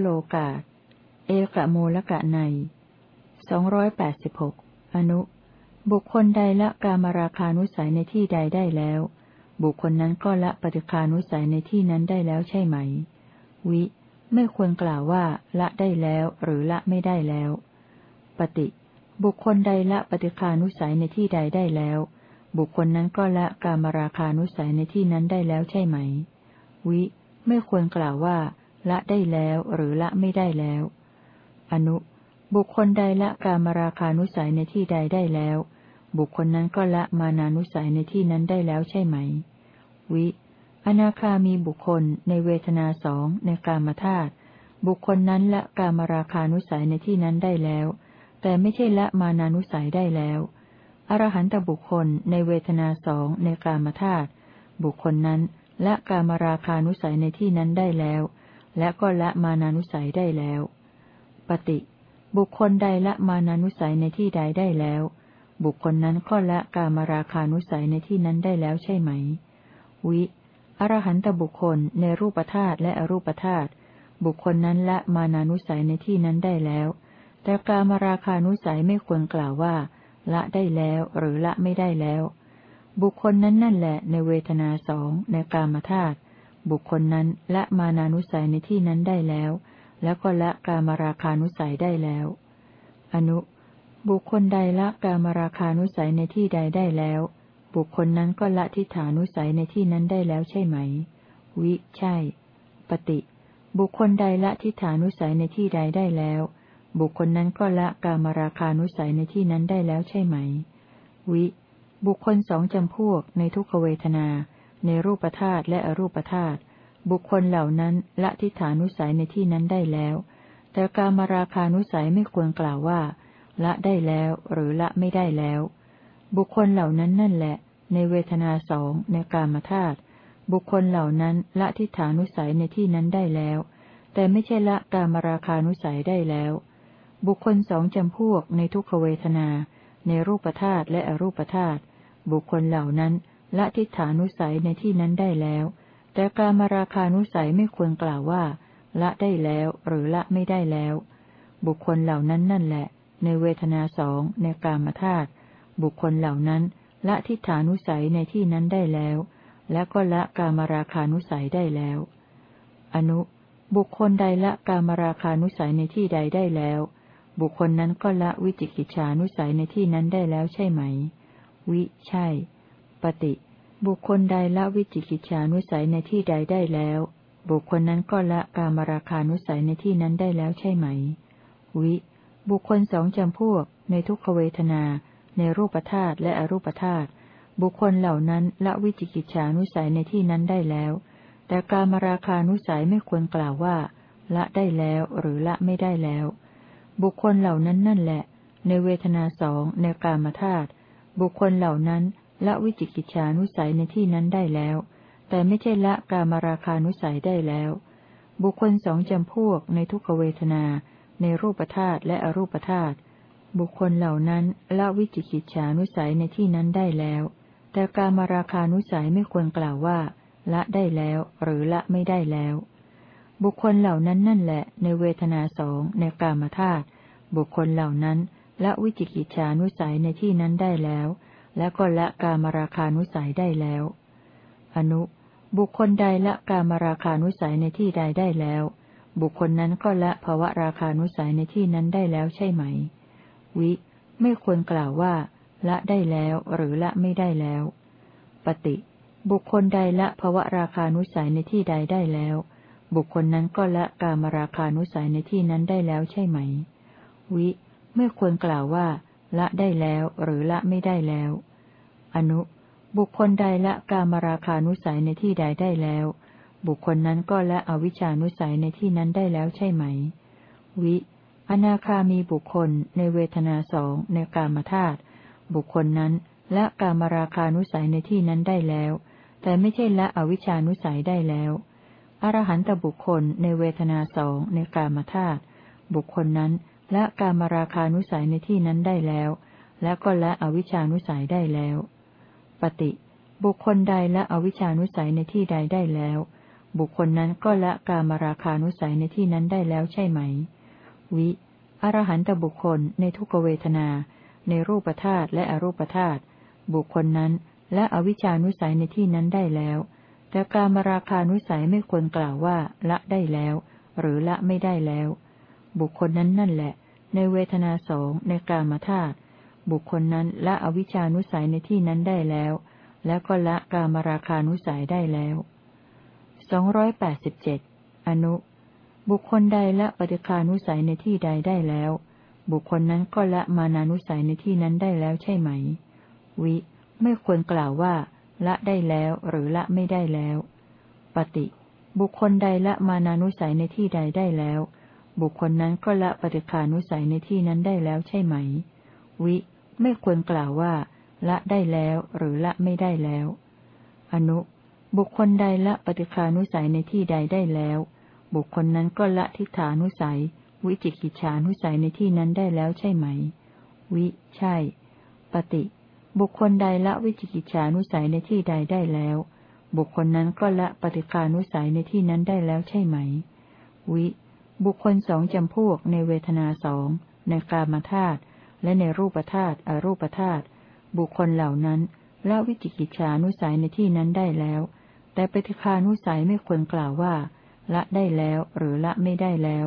โลกาตเอกโมลกะในสองร้อยแปดสิบหกอนุ บุคคลใดละกามราคานุสัยในที่ใดได้แล้ว บุคคลนั้นก็ละปฏิคานุสัยในที่นั้นได้แล้วใช่ไหม วิ ไม่ควรกล่าวว่า ละได้แล้วหรือละไม่ได้แล้ว ปฏิ บุคคลใดละปฏิคานุสัยในที่ใดได้แล้ว บุคคลนั้นก็ละกามราคานุสัยในที่นั้นได้แล้วใช่ไหม วิ ไม่ควรกล่าวว่า ละได้แล้วหรือละไม่ได้แล้ว อนุ บุคคลใดละกามราคานุสัยในที่ใดได้แล้ว บุคคลนั้นก็ละมานานุสัยในที่นั้นได้แล้วใช่ไหม วิ อนาคามีบุคคลในเวทนาสองในกามธาตุบุคคลนั้นละกามราคานุสัยในที่นั้นได้แล้ว แต่ไม่ใช่ละมานานุสัยได้แล้ว อรหันตบุคคลในเวทนาสองในกามธาตุบุคคลนั้นละกามราคานุสัยในที่นั้นได้แล้ว และก็ละมานานุสัยได้แล้ว ปฏิบุคคลใดละมานานุสัยในที่ใดได้แล้ว บุคคลนั้นก็ละกามราคานุสัยในที่นั้นได้แล้วใช่ไหม วิอรหันตบุคคลในรูปธาตุและอรูปธาตุบุคคลนั้นละมานานุสัยในที่นั้นได้แล้ว แต่กามราคานุสัยไม่ควรกล่าวว่า ละได้แล้วหรือละไม่ได้แล้ว บุคคลนั้นนั่นแหละในเวทนาสองในกามธาตุ บุคคลนั้นละมานานุสัยในที่นั้นได้แล้ว แล้วก็ละกามราคานุสัยได้แล้ว อนุ บุคคลใดละกามราคานุสัยในที่ใดได้แล้ว บุคคลนั้นก็ละทิฏฐานุสัยในที่นั้นได้แล้วใช่ไหม วิ ใช่ ปฏิ บุคคลใดละทิฏฐานุสัยในที่ใดได้แล้ว บุคคลนั้นก็ละกามราคานุสัยในที่นั้นได้แล้วใช่ไหม วิ บุคคลสองจำพวกในทุกขเวทนา ในรูปธาตุและอรูปธาตุบุคคลเหล่านั้นละทิฏฐานุสัยในที่นั้นได้แล้ว แต่การมาราคานุสัยไม่ควรกล่าวว่า ละได้แล้วหรือละไม่ได้แล้ว บุคคลเหล่านั้นนั่นแหละ ในเวทนาสองในกามธาตุบุคคลเหล่านั้นละทิฏฐานุสัยในที่นั้นได้แล้ว แต่ไม่ใช่ละกามราคานุสัยได้แล้ว บุคคลสองจำพวกในทุกขเวทนา ในรูปธาตุและอรูปธาตุบุคคลเหล่านั้น ละทิฏฐานุสัยในที่นั้นได้แล้ว แต่การมาราคานุสัยไม่ควรกล่าวว่า ละได้แล้วหรือละไม่ได้แล้ว บุคคลเหล่านั้นนั่นแหละ ในเวทนาสองในกามธาตุบุคคลเหล่านั้น ละทิฏฐานุสัยในที่นั้นได้แล้ว และก็ละกามราคานุสัยได้แล้ว อนุ บุคคลใดละกามราคานุสัยในที่ใดได้แล้ว บุคคลนั้นก็ละวิจิกิจฉานุสัยในที่นั้นได้แล้วใช่ไหม วิใช่ ปฏิบุคคลใดละวิจิกิจฉานุสัยในที่ใดได้แล้ว บุคคลนั้นก็ละกามราคานุสัยในที่นั้นได้แล้วใช่ไหม วิ บุคคลสองจำพวก ในทุกขเวทนา ในรูปธาตุและอรูปธาตุบุคคลเหล่านั้นละวิจิกิจฉานุสัยในที่นั้นได้แล้ว แต่กามราคานุสัยไม่ควรกล่าวว่า ละได้แล้วหรือละไม่ได้แล้ว บุคคลเหล่านั้นนั่นแหละ ในเวทนาสองในกามธาตุบุคคลเหล่านั้น ละวิจิกิจฉานุสัยในที่นั้นได้แล้ว แต่ไม่ใช่ละกามราคานุสัยได้แล้ว บุคคลสองจำพวกในทุกขเวทนา ในรูปธาตุและอรูปธาตุบุคคลเหล่านั้นละวิจิกิจฉานุสัยในที่นั้นได้แล้ว แต่กามราคานุสัยไม่ควรกล่าวว่า ละได้แล้ว หรือละไม่ได้แล้ว บุคคลเหล่านั้นนั่นแหละ ในเวทนาสองในกามธาตุบุคคลเหล่านั้นละวิจิกิจฉานุสัยในที่นั้นได้แล้ว และก็ละกามราคานุสัยได้แล้ว อนุ บุคคลใดละกามราคานุสัยในที่ใดได้แล้ว บุคคลนั้นก็ละภาวะราคานุสัยในที่นั้นได้แล้วใช่ไหม วิ ไม่ควรกล่าวว่า ละได้แล้วหรือละไม่ได้แล้ว ปฏิ บุคคลใดละภาวะราคานุสัยในที่ใดได้แล้ว บุคคลนั้นก็ละกามราคานุสัยในที่นั้นได้แล้วใช่ไหม วิ ไม่ควรกล่าวว่า ละได้แล้วหรือละไม่ได้แล้ว อนุ บุคคลใดละกามราคานุสัยในที่ใดได้แล้ว บุคคลนั้นก็ละอวิชานุสัยในที่นั้นได้แล้วใช่ไหม วิ อนาคามีบุคคลในเวทนาสองในกามธาตุบุคคลนั้นละกามราคานุสัยในที่นั้นได้แล้ว แต่ไม่ใช่ละอวิชานุสัยได้แล้ว อรหันตบุคคลในเวทนาสองในกามธาตุบุคคลนั้น ละกามราคานุสัยในที่นั้นได้แล้ว และก็ละอวิชานุสัยได้แล้ว ปฏิ บุคคลใดละอวิชานุสัยในที่ใดได้แล้ว บุคคลนั้นก็ละกามราคานุสัยในที่นั้นได้แล้วใช่ไหม วิ อรหันตบุคคลในทุกเวทนา ในรูปธาตุและอรูปธาตุ บุคคลนั้นและอวิชานุสัยในที่นั้นได้แล้ว แต่การมราคานุสัยไม่ควรกล่าวว่า ละได้แล้ว หรือละไม่ได้แล้ว บุคคลนั้นนั่นแหละ ในเวทนาสองในกามธาตุบุคคลนั้นละอวิชานุสัยในที่นั้นได้แล้ว แล้วก็ละกามราคานุสัยได้แล้วสองร้อยแปดสิบเจ็ดอนุ บุคคลใดละปฏิคานุสัยในที่ใดได้แล้ว บุคคลนั้นก็ละมานานุสัยในที่นั้นได้แล้วใช่ไหม วิ ไม่ควรกล่าวว่า ละได้แล้วหรือละไม่ได้แล้ว ปฏิ บุคคลใดละมานานุสัยในที่ใดได้แล้ว บุคคลนั้นก็ละปฏิคานุสัยในที่นั้นได้แล้วใช่ไหม วิ ไม่ควรกล่าวว่า ละได้แล้วหรือละไม่ได้แล้ว อนุ บุคคลใดละปฏิคานุสัยในที่ใดได้แล้ว บุคคลนั้นก็ละทิฏฐานุสัย วิจิกิจฉานุสัยในที่นั้นได้แล้วใช่ไหม วิ ใช่ ปฏิ บุคคลใดละวิจิกิจฉานุสัยในที่ใดได้แล้ว บุคคลนั้นก็ละปฏิคานุสัยในที่นั้นได้แล้วใช่ไหม วิ บุคคลสองจำพวกในเวทนาสองในกามธาตุและในรูปธาตุอรูปธาตุบุคคลเหล่านั้นละวิจิกิจฉานุสัยในที่นั้นได้แล้ว แต่ปฏิคานุสัยไม่ควรกล่าวว่า ละได้แล้วหรือละไม่ได้แล้ว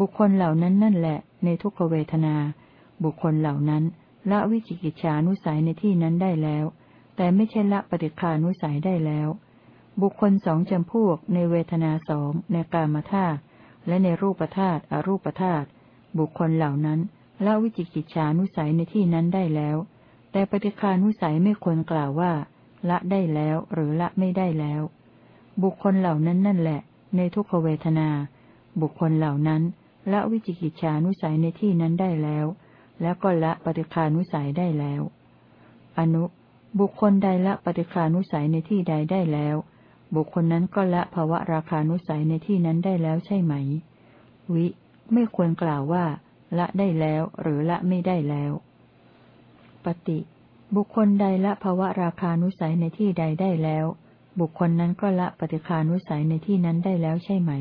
บุคคลเหล่านั้นนั่นแหละ ในทุกขเวทนา บุคคลเหล่านั้น ละวิจิกิจฉานุสัยในที่นั้นได้แล้ว แต่ไม่ใช่ละปฏิคานุสัยได้แล้ว บุคคลสองจำพวกในเวทนาสองในกามธาตุ และในรูปธาตุอรูปธาตุบุคคลเหล่านั้นละวิจิกิจฉานุสัยในที่นั้นได้แล้ว แต่ปฏิคานุสัยไม่ควรกล่าวว่า ละได้แล้วหรือละไม่ได้แล้ว บุคคลเหล่านั้นนั่นแหละ ในทุกขเวทนา บุคคลเหล่านั้นละวิจิกิจฉานุสัยในที่นั้นได้แล้ว แล้วก็ละปฏิคานุสัยได้แล้ว อนุ บุคคลใดละปฏิคานุสัยในที่ใดได้แล้ว บุคคลนั้นก็ละภาวะราคานุสัยในที่นั้นได้แล้วใช่ไหม วิ ไม่ควรกล่าวว่า ละได้แล้ว หรือละไม่ได้แล้ว ปฏิ บุคคลใดละภาวะราคานุสัยในที่ใดได้แล้ว บุคคลนั้นก็ละปฏิคานุสัยในที่นั้นได้แล้วใช่ไหม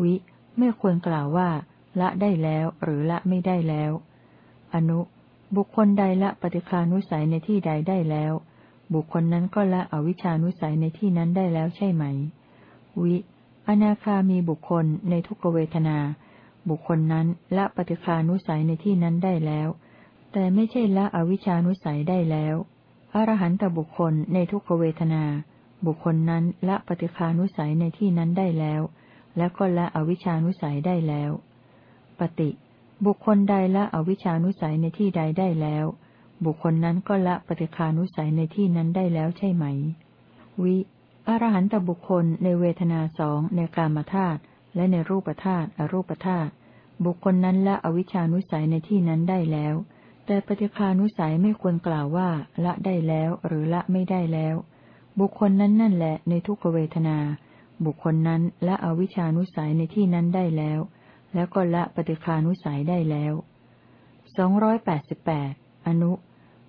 วิ ไม่ควรกล่าวว่า ละได้แล้ว หรือละไม่ได้แล้ว อนุ บุคคลใดละปฏิคานุสัยในที่ใดได้แล้ว บุคคลนั้นก็ละอวิชานุสัยในที่นั้นได้แล้วใช่ไหม วิ อนาคามีบุคคลในทุกเวทนา บุคคลนั้นละปฏิคานุสัยในที่นั้นได้แล้ว แต่ไม่ใช่ละอวิชานุสัยได้แล้ว อรหันตบุคคลในทุกเวทนา บุคคลนั้นละปฏิคานุสัยในที่นั้นได้แล้ว และก็ละอวิชานุสัยได้แล้ว ปฏิ บุคคลใดละอวิชานุสัยในที่ใดได้แล้ว บุคคลนั้นก็ละปฏิคานุสัยในที่นั้นได้แล้วใช่ไหม วิ อรหันตบุคคลในเวทนาสองในกามธาตุและในรูปธาตุอรูปธาตุบุคคลนั้นละอวิชานุสัยในที่นั้นได้แล้ว แต่ปฏิคานุสัยไม่ควรกล่าวว่าละได้แล้วหรือละไม่ได้แล้ว บุคคลนั้นนั่นแหละในทุกขเวทนา บุคคลนั้นละอวิชานุสัยในที่นั้นได้แล้ว แล้วก็ละปฏิคานุสัยได้แล้วสองร้อยแปดสิบแปดอนุ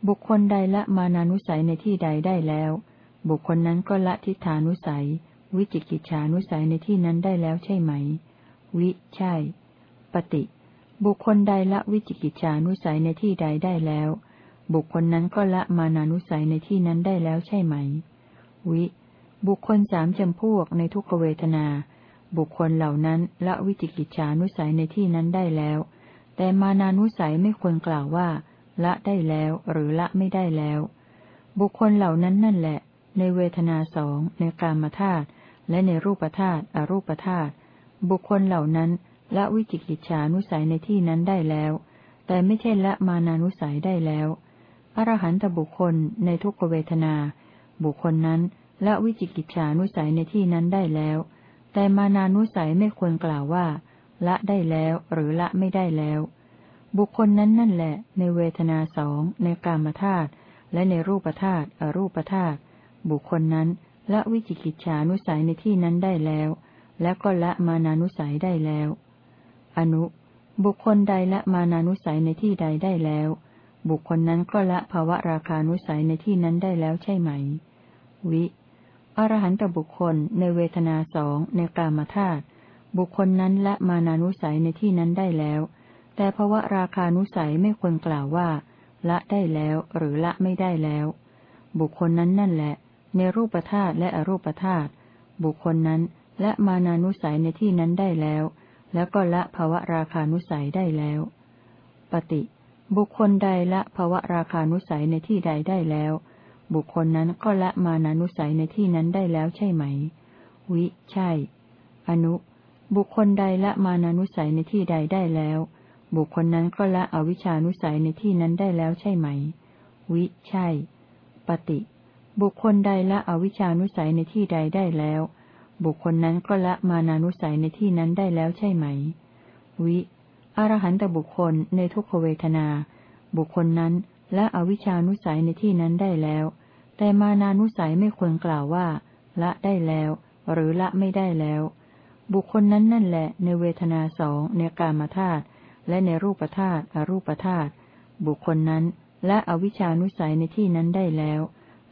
บุคคลใดละมานานุสัยในที่ใดได้แล้ว บุคคลนั้นก็ละทิฏฐานุสัย วิจิกิจฉานุสัยในที่นั้นได้แล้วใช่ไหม วิ ใช่ ปฏิ บุคคลใดละวิจิกิจฉานุสัยในที่ใดได้แล้ว บุคคลนั้นก็ละมานานุสัยในที่นั้นได้แล้วใช่ไหม วิ บุคคลสามจำพวกในทุกเวทนา บุคคลเหล่านั้นละวิจิกิจฉานุสัยในที่นั้นได้แล้ว แต่มานานุสัยไม่ควรกล่าวว่า ละได้แล้วหรือละไม่ได้แล้ว บุคคลเหล่านั้นนั่นแหละ ในเวทนาสองในกามธาตุและในรูปธาตุอรูปธาตุบุคคลเหล่านั้นละวิจิกิจฉานุสัยในที่นั้นได้แล้ว แต่ไม่ใช่ละมานานุสัยได้แล้วอรหันตบุคคลในทุกขเวทนา บุคคลนั้นละวิจิกิจฉานุสัยในที่นั้นได้แล้ว แต่มานานุสัยไม่ควรกล่าวว่า ละได้แล้วหรือละไม่ได้แล้ว บุคคลนั้นนั่นแหละ ในเวทนาสองในกามธาตุและในรูปธาตุอรูปธาตุบุคคลนั้นละวิจิกิจฉานุสัยในที่นั้นได้แล้ว และก็ละมานานุสัยได้แล้ว อนุ บุคคลใดละมานานุสัยในที่ใดได้แล้ว บุคคลนั้นก็ละภาวะราคานุสัยในที่นั้นได้แล้วใช่ไหม วิอรหันตบุคคลในเวทนาสองในกามธาตุบุคคลนั้นละมานานุสัยในที่นั้นได้แล้ว แต่ภาวะราคานุสัยไม่ควรกล่าวว่า ละได้แล้ว หรือละไม่ได้แล้ว บุคคลนั้นนั่นแหละ ในรูปธาตุและอรูปธาตุบุคคลนั้นละมานานุสัยในที่นั้นได้แล้ว แล้วก็ละภาวะราคานุสัยได้แล้ว ปฏิ บุคคลใดละภาวะราคานุสัยในที่ใดได้แล้ว บุคคลนั้นก็ละมานานุสัยในที่นั้นได้แล้วใช่ไหม วิ ใช่ อนุ บุคคลใดละมานานุสัยในที่ใดได้แล้ว บุคคลนั้นก็ละอวิชานุสัยในที่นั้นได้แล้วใช่ไหม วิ ใช่ ปฏิ บุคคลใดละอวิชานุสัยในที่ใดได้แล้ว บุคคลนั้นก็ละมานานุสัยในที่นั้นได้แล้วใช่ไหม วิ อรหันตบุคคลในทุกขเวทนา บุคคลนั้นละอวิชานุสัยในที่นั้นได้แล้ว แต่มานานุสัยไม่ควรกล่าวว่า ละได้แล้ว หรือละไม่ได้แล้ว บุคคลนั้นนั่นแหละในเวทนาสองในกามธาตุ และในรูปธาตุอรูปธาตุบุคคลนั้นและอวิชานุสัยในที่นั้นได้แล้ว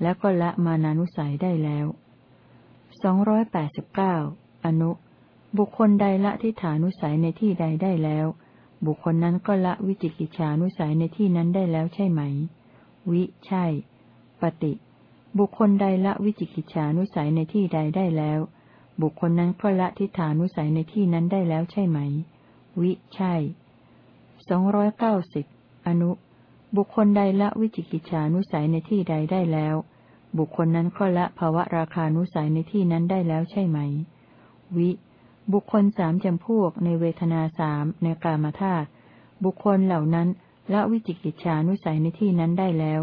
แล้วก็ละมานานุสัยได้แล้วสองร้อยแปดสิบเก้าอนุ บุคคลใดละทิฏฐานุสัยในที่ใดได้แล้ว บุคคลนั้นก็ละวิจิกิจฉานุสัยในที่นั้นได้แล้วใช่ไหม วิใช่ ปฏิ บุคคลใดละวิจิกิจฉานุสัยในที่ใดได้แล้ว บุคคลนั้นก็ละทิฏฐานุสัยในที่นั้นได้แล้วใช่ไหม วิใช่ สองร้อยเก้าสิบอนุ บุคคลใดละวิจิกิจฉานุสัยในที่ใดได้แล้ว บุคคลนั้นก็ละภาวะราคานุสัยในที่นั้นได้แล้วใช่ไหม วิ บุคคลสามจำพวกในเวทนาสามในกามธาตุบุคคลเหล่านั้นละวิจิกิจฉานุสัยในที่นั้นได้แล้ว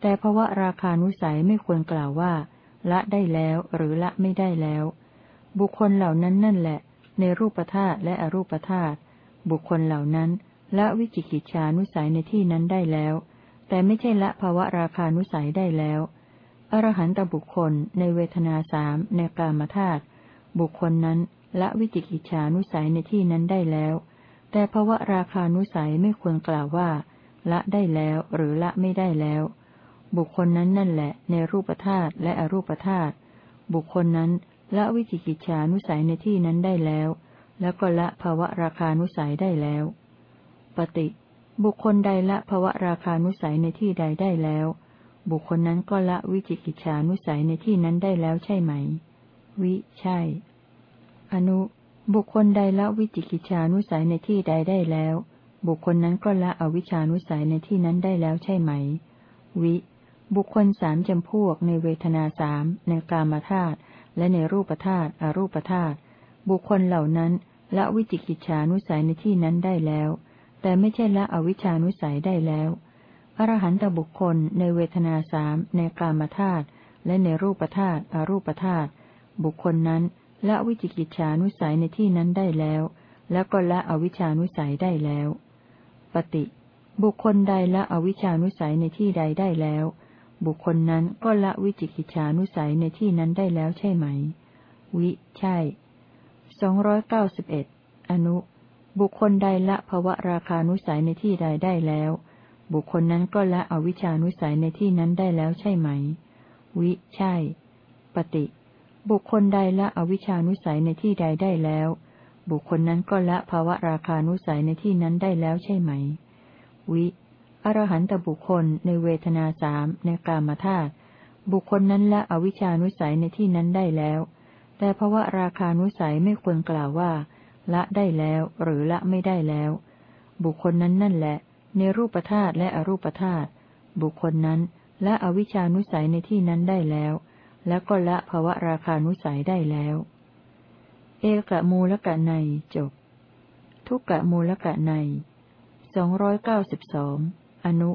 แต่ภาวะราคานุสัยไม่ควรกล่าวว่า ละได้แล้วหรือละไม่ได้แล้ว บุคคลเหล่านั้นนั่นแหละ ในรูปธาตุและอรูปธาตุบุคคลเหล่านั้น ละวิจิกิจฉานุสัยในที่นั้นได้แล้ว แต่ไม่ใช่ละภาวะราคานุสัยได้แล้ว อรหันตบุคคลในเวทนาสามในกามธาตุบุคคลนั้นละวิจิกิจฉานุสัยในที่นั้นได้แล้ว แต่ภาวะราคานุสัยไม่ควรกล่าวว่า ละได้แล้วหรือละไม่ได้แล้ว บุคคลนั้นนั่นแหละ ในรูปธาตุและอรูปธาตุบุคคลนั้นละวิจิกิจฉานุสัยในที่นั้นได้แล้ว แล้วก็ละภาวะราคานุสัยได้แล้ว ปฏิบุคคลใดละภาวะราคานุสัยในที่ใดได้แล้ว บุคคลนั้นก็ละวิจิกิจฉานุสัยในที่นั้นได้แล้วใช่ไหม วิ ใช่ อนุ บุคคลใดละวิจิกิจฉานุสัยในที่ใดได้แล้ว บุคคลนั้นก็ละอวิชานุสัยในที่นั้นได้แล้วใช่ไหม วิ บุคคลสามจำพวกในเวทนาสามในกามธาตุและในรูปธาตุอรูปธาตุบุคคลเหล่านั้นละวิจิกิจฉานุสัยในที่นั้นได้แล้ว แต่ไม่ใช่ละอวิชานุสัยได้แล้ว อรหันตบุคคลในเวทนาสามในกามธาตุและในรูปธาตุอรูปธาตุบุคคลนั้นละวิจิกิจฉานุสัยในที่นั้นได้แล้ว แล้วก็ละอวิชานุสัยได้แล้ว ปฏิ บุคคลใดละอวิชานุสัยในที่ใดได้แล้ว บุคคลนั้นก็ละวิจิกิจฉานุสัยในที่นั้นได้แล้วใช่ไหม วิ ใช่สองร้อยเก้าสิบเอ็ดอนุ บุคคลใดละภวะราคานุสัยในที่ใดได้แล้ว บุคคลนั้นก็ละอวิชานุสัยในที่นั้นได้แล้วใช่ไหม วิ ใช่ ปฏิ บุคคลใดละอวิชานุสัยในที่ใดได้แล้ว บุคคลนั้นก็ละภาวะราคานุสัยในที่นั้นได้แล้วใช่ไหม วิอรหันตบุคคลในเวทนาสามในกามธาตุบุคคลนั้นละอวิชานุสัยในที่นั้นได้แล้ว แต่ภาวะราคานุสัยไม่ควรกล่าวว่า ละได้แล้วหรือละไม่ได้แล้ว บุคคลนั้นนั่นแหละ ในรูปธาตุและอรูปธาตุบุคคลนั้นละอวิชานุสัยในที่นั้นได้แล้ว แล้วก็ละภาวะราคานุสัยได้แล้ว เอกะมูลกะในจบ ทุกกะมูลกะในสองร้อยเก้าสิบสองอนุ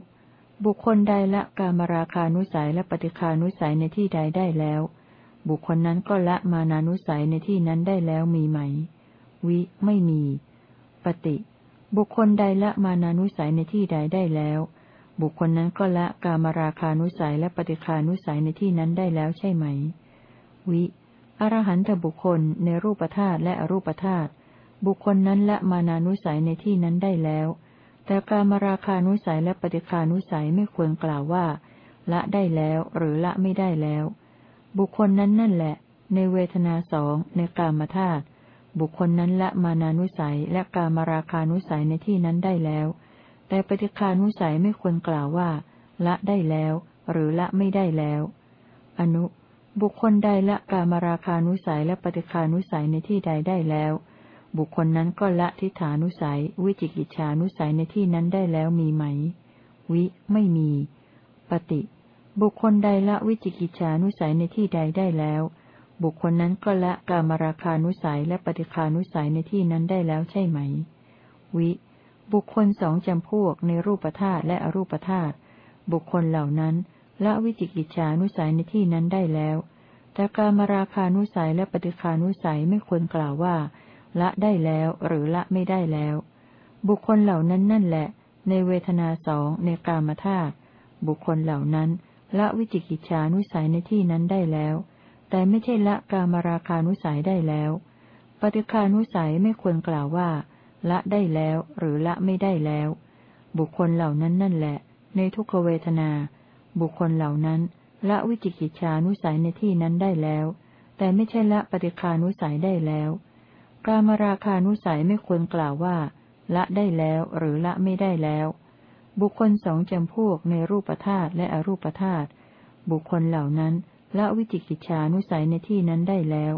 บุคคลใดละกามราคานุสัยและปฏิคานุสัยในที่ใดได้แล้ว บุคคลนั้นก็ละมานานุสัยในที่นั้นได้แล้วมีไหม วิไม่มี ปฏิ บุคคลใดละมานานุสัยในที่ใดได้แล้ว บุคคลนั้นก็ละกามราคานุสัยและปฏิคานุสัยในที่นั้นได้แล้วใช่ไหม วิอรหันตบุคคลในรูปธาตุและอรูปธาตุบุคคลนั้นละมานานุสัยในที่นั้นได้แล้ว แต่การมราคานุสัยและปฏิคานุสัยไม่ควรกล่าวว่า ละได้แล้วหรือละไม่ได้แล้วบบุคคลนั้นนั่นแหละ ในเวทนาสองในกามธาตุ บุคคลนั้นละมานานุสัยและกามราคานุสัยในที่นั้นได้แล้ว แต่ปฏิคานุสัยไม่ควรกล่าวว่า ละได้แล้ว หรือละไม่ได้แล้ว อนุ บุคคลใดละกามราคานุสัยและปฏิคานุสัยในที่ใดได้แล้ว บุคคลนั้นก็ละทิฏฐานุสัย วิจิกิจฉานุสัยในที่นั้นได้แล้วมีไหม วิ ไม่มี ปฏิ บุคคลใดละวิจิกิจฉานุสัยในที่ใดได้แล้ว บุคคลนั้นก็ละกามราคานุสัยและปฏิคานุสัยในที่นั้นได้แล้วใช่ไหม วิ บุคคลสองจำพวกในรูปธาตุและอรูปธาตุ บุคคลเหล่านั้นละวิจิกิจฉานุสัยในที่นั้นได้แล้ว แต่กามราคานุสัยและปฏิคานุสัยไม่ควรกล่าวว่า ละได้แล้วหรือละไม่ได้แล้ว บุคคลเหล่านั้นนั่นแหละ ในเวทนาสองในกามธาตุ บุคคลเหล่านั้นละวิจิกิจฉานุสัยในที่นั้นได้แล้ว แต่ไม่ใช่ละกามราคานุสัยได้แล้ว ปฏิคานุสัยไม่ควรกล่าวว่า ละได้แล้วหรือละไม่ได้แล้ว บุคคลเหล่านั้นนั่นแหละ ในทุกขเวทนา บุคคลเหล่านั้น ละวิจิกิจฉานุสัยในที่นั้นได้แล้ว แต่ไม่ใช่ละปฏิคานุสัยได้แล้ว กามราคานุสัยไม่ควรกล่าวว่า ละได้แล้วหรือละไม่ได้แล้ว บุคคลสองจำพวกในรูปธาตุและอรูปธาตุบุคคลเหล่านั้น ละวิจิกิจฉานุสัยในที่นั้นได้แล้ว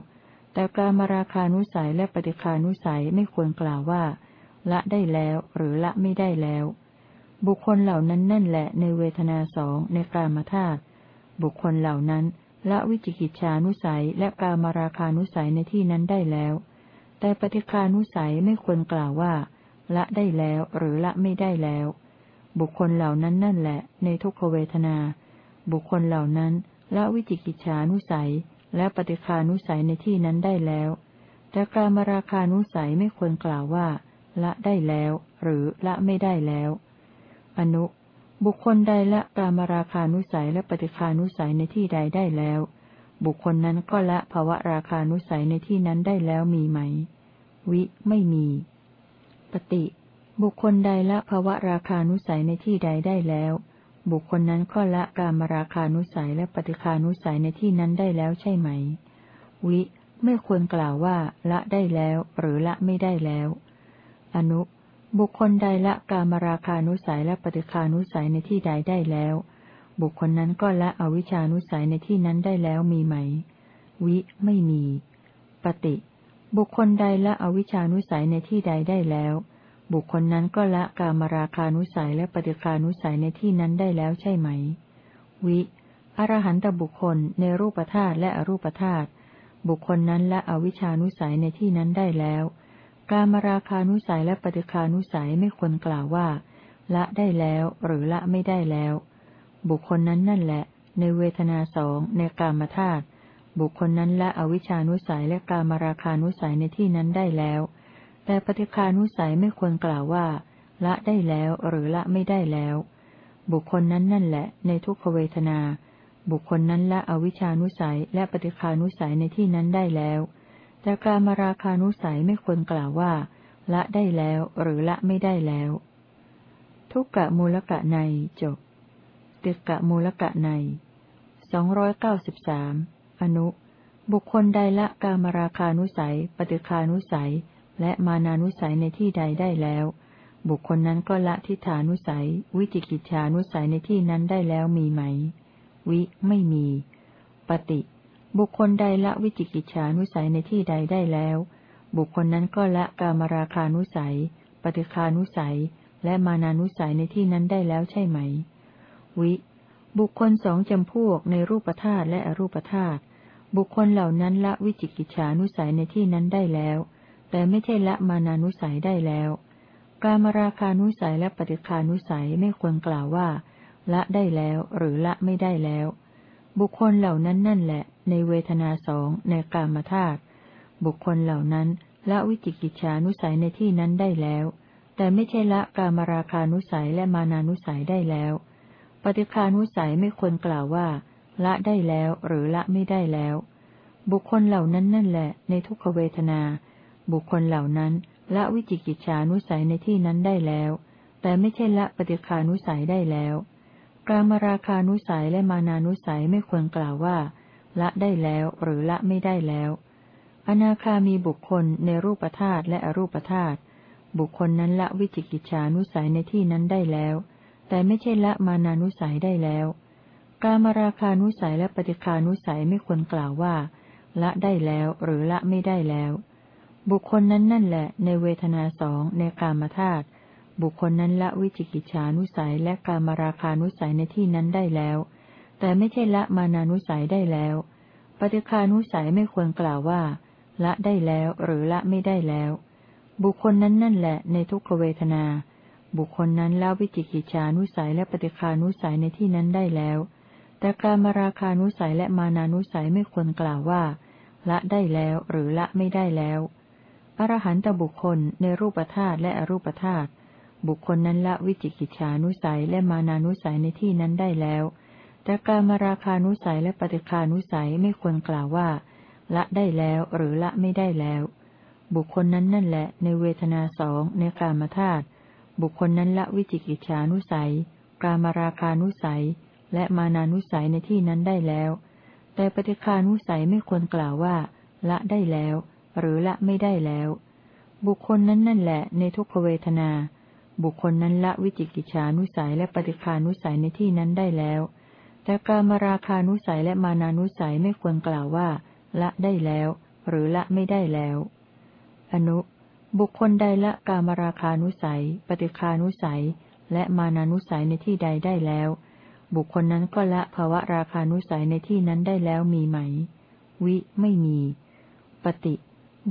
แต่การมาราคานุสัยและปฏิคานุสัยไม่ควรกล่าวว่า ละได้แล้ว หรือละไม่ได้แล้ว บุคคลเหล่านั้นนั่นแหละในเวทนาสองในกามธาตุบุคคลเหล่านั้น ละวิจิกิจฉานุสัยและกามราคานุสัยในที่นั้นได้แล้ว แต่ปฏิคานุสัยไม่ควรกล่าวว่า ละได้แล้วหรือละไม่ได้แล้ว บุคคลเหล่านั้นนั่นแหละ ในทุกขเวทนา บุคคลเหล่านั้น ละวิจิกิจฉานุสัย และปฏิคานุสัยในที่นั้นได้แล้ว แต่การมราคานุสัยไม่ควรกล่าวว่า ละได้แล้ว หรือละไม่ได้แล้ว อนุ บุคคลใดละกามราคานุสัยและปฏิคานุสัยในที่ใดได้แล้ว บุคคลนั้นก็ละภวะราคานุสัยในที่นั้นได้แล้วมีไหม วิ ไม่มี ปฏิ บุคคลใดละภวะราคานุสัยในที่ใดได้แล้ว บุคคลนั้นก็ละกามราคานุสัยและปฏิคานุสัยในที่นั้นได้แล้วใช่ไหม วิ ไม่ควรกล่าวว่า ละได้แล้ว หรือละไม่ได้แล้ว อนุ บุคคลใดละกามราคานุสัยและปฏิคานุสัยในที่ใดได้แล้ว บุคคลนั้นก็ละอวิชานุสัยในที่นั้นได้แล้วมีไหม วิ ไม่มี ปฏิ บุคคลใดละอวิชานุสัยในที่ใดได้แล้ว บุคคลนั้นก็ละกามราคานุสัยและปฏิคานุสัยในที่นั้นได้แล้วใช่ไหม วิ อรหันตบุคคลในรูปธาตุและอรูปธาตุ บุคคลนั้นละอวิชานุสัยในที่นั้นได้แล้ว กามราคานุสัยและปฏิคานุสัยไม่ควรกล่าวว่า ละได้แล้วหรือละไม่ได้แล้ว บุคคลนั้นนั่นแหละ ในเวทนาสองในกามธาตุ บุคคลนั้นละอวิชานุสัยและกามราคานุสัยในที่นั้นได้แล้ว แต่ปฏิคานุสัยไม่ควรกล่าวว่า ละได้แล้วหรือละไม่ได้แล้ว บุคคลนั้นนั่นแหละ ในทุกขเวทนา บุคคลนั้นละอวิชานุสัยและปฏิคานุสัยในที่นั้นได้แล้ว แต่การมาราคานุสัยไม่ควรกล่าวว่า ละได้แล้วหรือละไม่ได้แล้ว ทุกกะมูลกะในจบติกะมูลกะในสองร้อยเก้าสิบสามอนุ บุคคลใดละกามราคานุสัย ปฏิคานุสัย และมานานุสัยในที่ใดได้แล้ว บุคคลนั้นก็ละทิฏฐานุสัย วิจิกิจฉานุสัยในที่นั้นได้แล้วมีไหม วิไม่มี ปฏิ บุคคลใดละวิจิกิจฉานุสัยในที่ใดได้แล้ว บุคคลนั้นก็ละกามราคานุสัย ปฏิคานุสัย และมานานุสัยในที่นั้นได้แล้วใช่ไหม วิ บุคคลสองจำพวกในรูปธาตุและอรูปธาตุบุคคลเหล่านั้นละวิจิกิจฉานุสัยในที่นั้นได้แล้ว แต่ไม่ใช่ละมานานุสัยได้แล้ว การมราคานุสัยและปฏิคานุสัยไม่ควรกล่าวว่า ละได้แล้วหรือละไม่ได้แล้ว บุคคลเหล่านั้นนั่นแหละ ในเวทนาสองในกามธาตุบุคคลเหล่านั้นละวิจิกิจฉานุสัยในที่นั้นได้แล้ว แต่ไม่ใช่ละกามราคานุสัยและมานานุสัยได้แล้ว ปฏิคานุสัยไม่ควรกล่าวว่า ละได้แล้วหรือละไม่ได้แล้ว บุคคลเหล่านั้นนั่นแหละ ในทุกขเวทนา บุคคลเหล่านั้นละวิจิกิจฉานุสัยในที่นั้นได้แล้ว แต่ไม่ใช่ละปฏิคานุสัยได้แล้ว กามราคานุสัยและมานานุสัยไม่ควรกล่าวว่า ละได้แล้วหรือละไม่ได้แล้ว อนาคามีบุคคลในรูปธาตุและอรูปธาตุบุคคลนั้นละวิจิกิจฉานุสัยในที่นั้นได้แล้ว แต่ไม่ใช่ละมานานุสัยได้แล้ว การมาราคานุสัยและปฏิคานุสัยไม่ควรกล่าวว่า ละได้แล้วหรือละไม่ได้แล้ว บุคคลนั้นนั่นแหละ ในเวทนาสองในกามธาตุบุคคลนั้นละวิจิกิจฉานุสัยและการมาราคานุสัยในที่นั้นได้แล้ว แต่ไม่ใช่ละมานานุสัยได้แล้ว ปฏิคานุสัยไม่ควรกล่าวว่า ละได้แล้วหรือละไม่ได้แล้ว บุคคลนั้นนั่นแหละ ในทุกขเวทนา บุคคลนั้นละวิจิกิจฉานุสัยและปฏิคานุสัยในที่นั้นได้แล้ว แต่การมาราคานุสัยและมานานุสัยไม่ควรกล่าวว่า ละได้แล้วหรือละไม่ได้แล้ว อรหันตบุคคลในรูปธาตุและอรูปธาตุบุคคลนั้นละวิจิกิจฉานุสัยและมานานุสัยในที่นั้นได้แล้ว แต่การมาราคานุสัยและปฏิคานุสัยไม่ควรกล่าวว่า ละได้แล้วหรือละไม่ได้แล้ว บุคคลนั้นนั่นแหละ ในเวทนาสองในกามธาตุบุคคลนั้นละวิจิกิจฉานุสัย กามาราคานุสัย และมานานุสัยในที่นั้นได้แล้ว แต่ปฏิคานุสัยไม่ควรกล่าวว่า ละได้แล้ว หรือละไม่ได้แล้ว บุคคลนั้นนั่นแหละในทุกขเวทนา บุคคลนั้นละวิจิกิจฉานุสัยและปฏิคานุสัยในที่นั้นได้แล้ว แต่การมาราคานุสัยและมานานุสัยไม่ควรกล่าวว่า ละได้แล้ว หรือละไม่ได้แล้ว อนุบุคคลใดละกามราคานุสัย ปฏิคานุสัย และมานานุสัยในที่ใดได้แล้ว บุคคลนั้นก็ละภาวะราคานุสัยในที่นั้นได้แล้วมีไหม วิไม่มี ปฏิ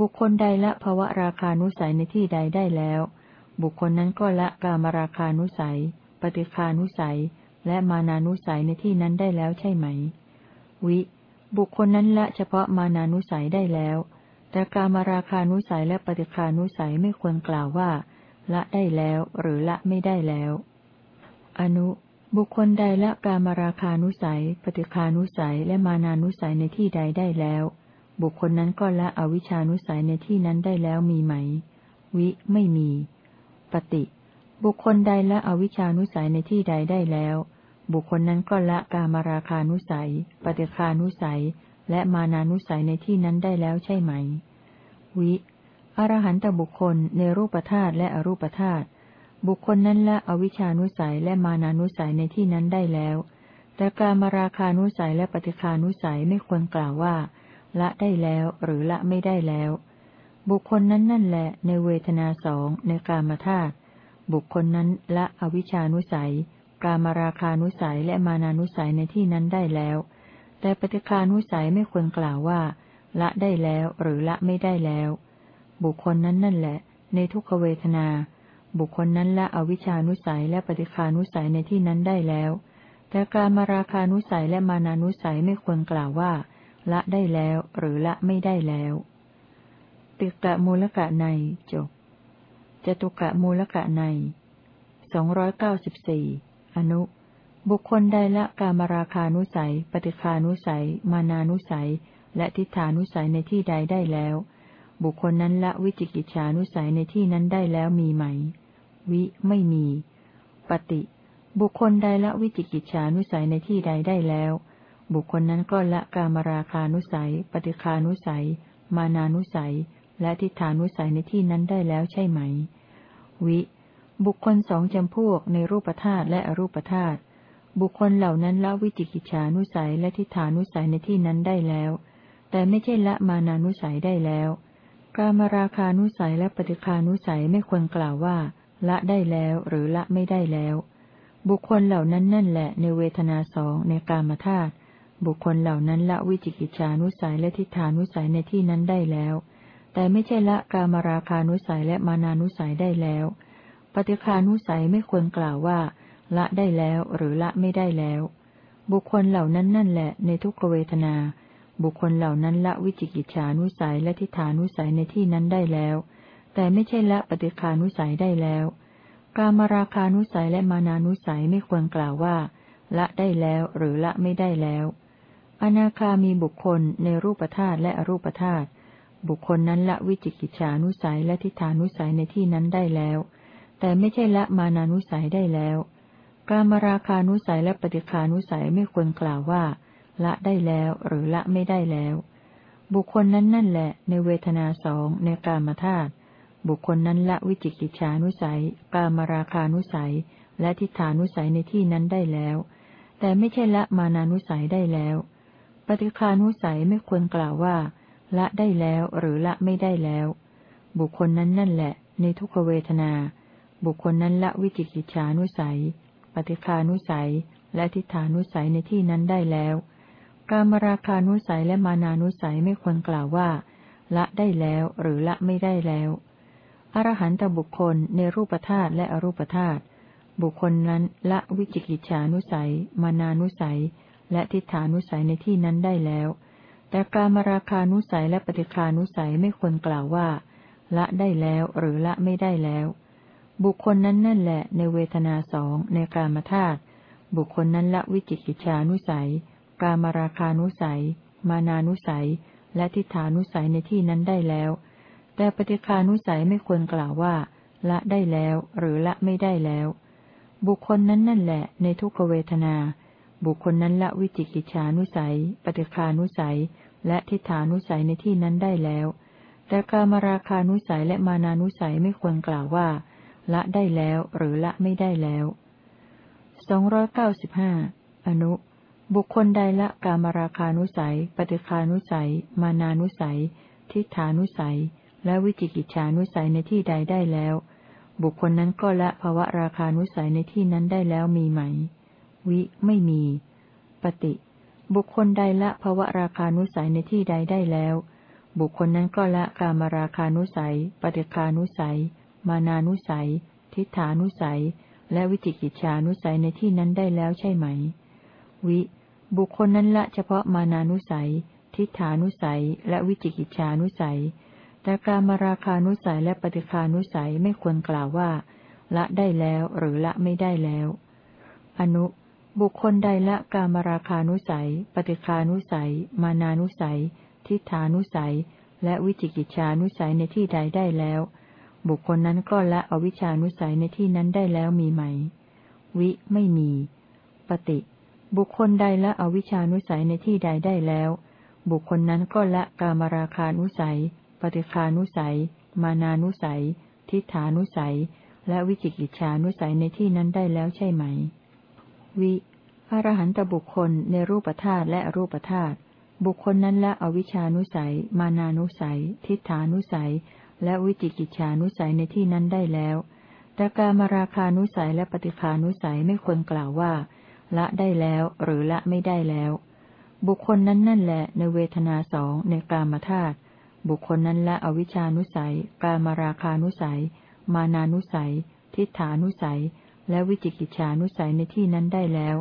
บุคคลใดละภาวะราคานุสัยในที่ใดได้แล้ว บุคคลนั้นก็ละกามราคานุสัย ปฏิคานุสัย และมานานุสัยในที่นั้นได้แล้วใช่ไหม วิ บุคคลนั้นละเฉพาะมานานุสัยได้แล้ว แต่กามราคานุสัยและปฏิคานุสัยไม่ควรกล่าวว่า ละได้แล้วหรือละไม่ได้แล้ว อนุบุคคลใดละกามราคานุสัย ปฏิคานุสัย และมานานุสัยในที่ใดได้แล้ว บุคคลนั้นก็ละอวิชานุสัยในที่นั้นได้แล้วมีไหม วิ ไม่มี ปฏิ บุคคลใดละอวิชานุสัยในที่ใดได้แล้ว บุคคลนั้นก็ละกามราคานุสัย ปฏิคานุสัย และมานานุสัยในที่นั้นได้แล้วใช่ไหม วิอรหันตบุคคลในรูปธาตุและอรูปธาตุบุคคลนั้นละอวิชานุสัยและมานานุสัยในที่นั้นได้แล้ว แต่การมาราคานุสัยและปฏิคานุสัยไม่ควรกล่าวว่า ละได้แล้วหรือละไม่ได้แล้ว บุคคลนั้นนั่นแหละในเวทนาสองในกามธาตุบุคคลนั้นละอวิชานุสัย กามราคานุสัยและมานานุสัยในที่นั้นได้แล้ว แต่ปฏิคานุสัยไม่ควรกล่าวว่า ละได้แล้วหรือละไม่ได้แล้ว บุคคลนั้นนั่นแหละ ในทุกขเวทนา บุคคลนั้นละอวิชานุสัยและปฏิคานุสัยในที่นั้นได้แล้ว แต่การมาราคานุสัยและมานานุสัยไม่ควรกล่าวว่า ละได้แล้วหรือละไม่ได้แล้วติกะมูลกะในจบจตุกะมูลกะในสองร้อยเก้าสิบสี่อนุ บุคคลใดละกามราคานุสัย ปฏิคานุสัย มานานุสัย และทิฏฐานุสัยในที่ใดได้แล้ว บุคคลนั้นละวิจิกิจฉานุสัยในที่นั้นได้แล้วมีไหม วิไม่มี ปฏิ บุคคลใดละวิจิกิจฉานุสัยในที่ใดได้แล้ว บุคคลนั้นก็ละกามราคานุสัย ปฏิคานุสัย มานานุสัย และทิฏฐานุสัยในที่นั้นได้แล้วใช่ไหม วิ บุคคลสองจำพวกในรูปธาตุและอรูปธาตุ บุคคลเหล่านั้นละวิจิกิจฉานุสัยและทิฏฐานุสัยในที่นั้นได้แล้ว แต่ไม่ใช่ละมานานุสัยได้แล้ว กามราคานุสัยและปฏิคานุสัยไม่ควรกล่าวว่า ละได้แล้วหรือละไม่ได้แล้ว บุคคลเหล่านั้นนั่นแหละในเวทนาสองในกามธาตุ บุคคลเหล่านั้นละวิจิกิจฉานุสัยและทิฏฐานุสัยในที่นั้นได้แล้ว แต่ไม่ใช่ละกามราคานุสัยและมานานุสัยได้แล้ว ปฏิคานุสัยไม่ควรกล่าวว่า ละได้แล้วหรือละไม่ได้แล้ว บุคคลเหล่านั้นนั่นแหละ ในทุกเวทนา บุคคลเหล่านั้นละวิจิกิจฉานุสัยและทิฏฐานุสัยในที่นั้นได้แล้ว แต่ไม่ใช่ละปฏิคานุสัยได้แล้ว กามราคานุสัยและมานานุสัยไม่ควรกล่าวว่า ละได้แล้วหรือละไม่ได้แล้ว อนาคามีบุคคลในรูปธาตุและอรูปธาตุบุคคลนั้นละวิจิกิจฉานุสัยและทิฏฐานุสัยในที่นั้นได้แล้ว แต่ไม่ใช่ละมานานุสัยได้แล้ว การมราคานุสัยและปฏิคานุสัยไม่ควรกล่าวว่า ละได้แล้วหรือละไม่ได้แล้ว บุคคลนั้นนั่นแหละ ในเวทนาสองในกามธาตุบุคคลนั้นละวิจิกิจฉานุสัย กามราคานุสัย และทิฏฐานุสัยในที่นั้นได้แล้ว แต่ไม่ใช่ละมานานุสัยได้แล้ว ปฏิคานุสัยไม่ควรกล่าวว่า ละได้แล้วหรือละไม่ได้แล้ว บุคคลนั้นนั่นแหละ ในทุกขเวทนา บุคคลนั้นละวิจิกิจฉานุสัย ปฏิคานุสัย และทิฏฐานุสัยในที่นั้นได้แล้ว การมราคานุสัยและมานานุสัยไม่ควรกล่าวว่า ละได้แล้วหรือละไม่ได้แล้วอรหันตบุคคลในรูปธาตุและอรูปธาตุบุคคลนั้นละวิจิกิจฉานุสัย มานานุสัย และทิฏฐานุสัยในที่นั้นได้แล้ว แต่การมราคานุสัยและปฏิคานุสัยไม่ควรกล่าวว่า ละได้แล้วหรือละไม่ได้แล้ว บุคคลนั้นนั่นแหละในเวทนาสองในกามธาตุบุคคลนั้นละวิจิกิจฉานุสัย การมราคานุสัย มานานุสัย และทิฏฐานุสัยในที่นั้นได้แล้ว แต่ปฏิคานุสัยไม่ควรกล่าวว่า ละได้แล้วหรือละไม่ได้แล้ว บุคคลนั้นนั่นแหละในทุกขเวทนา บุคคลนั้นละวิจิกิจฉานุสัย ปฏิคานุสัย และทิฏฐานุสัยในที่นั้นได้แล้ว แต่การมราคานุสัยและมานานุสัยไม่ควรกล่าวว่า ละได้แล้วหรือละไม่ได้แล้วสองร้อยเก้าสิบห้าอนุ บุคคลใดละกามราคานุสัย ปฏิคานุสัย มานานุสัย ทิฏฐานุสัย และวิจิกิจฉานุสัยในที่ใดได้แล้ว บุคคลนั้นก็ละภวะราคานุสัยในที่นั้นได้แล้วมีไหม วิไม่มี ปฏิ บุคคลใดละภวะราคานุสัยในที่ใดได้แล้ว บุคคลนั้นก็ละกามราคานุสัย ปฏิคานุสัย มานานุสัย ทิฏฐานุสัย และวิจิกิจฉานุสัยในที่นั้นได้แล้วใช่ไหม วิ บุคคลนั้นละเฉพาะมานานุสัย ทิฏฐานุสัย และวิจิกิจฉานุสัย แต่การมาราคานุสัยและปฏิคานุสัยไม่ควรกล่าวว่า ละได้แล้วหรือละไม่ได้แล้ว อนุ บุคคลใดละกามาราคานุสัย ปฏิคานุสัย มานานุสัย ทิฏฐานุสัย และวิจิกิจฉานุสัยในที่ใดได้แล้ว บุคคลนั้นก็ละอวิชานุสัยในที่นั้นได้แล้วมีไหม วิไม่มี ปฏิ บุคคลใดละอวิชานุสัยในที่ใดได้แล้ว บุคคลนั้นก็ละกามราคานุสัย ปฏิคานุสัย มานานุสัย ทิฏฐานุสัย และวิจิกิจฉานุสัยในที่นั้นได้แล้วใช่ไหม วิอรหันตบุคคลในรูปธาตุและรูปธาตุบุคคลนั้นละอวิชานุสัย มานานุสัย ทิฏฐานุสัย และวิจิกิจฉานุสัยในที่นั้นได้แล้ว แต่การมาราคานุสัยและปฏิคานุสัยไม่ควรกล่าวว่า ละได้แล้วหรือละไม่ได้แล้ว บุคคลนั้นนั่นแหละในเวทนาสองในกามธาตุบุคคลนั้นละอวิชานุสัย การมราคานุสัย มานานุสัย ทิฏฐานุสัย และวิจิกิจฉานุสัยในที่นั้นได้แล้ว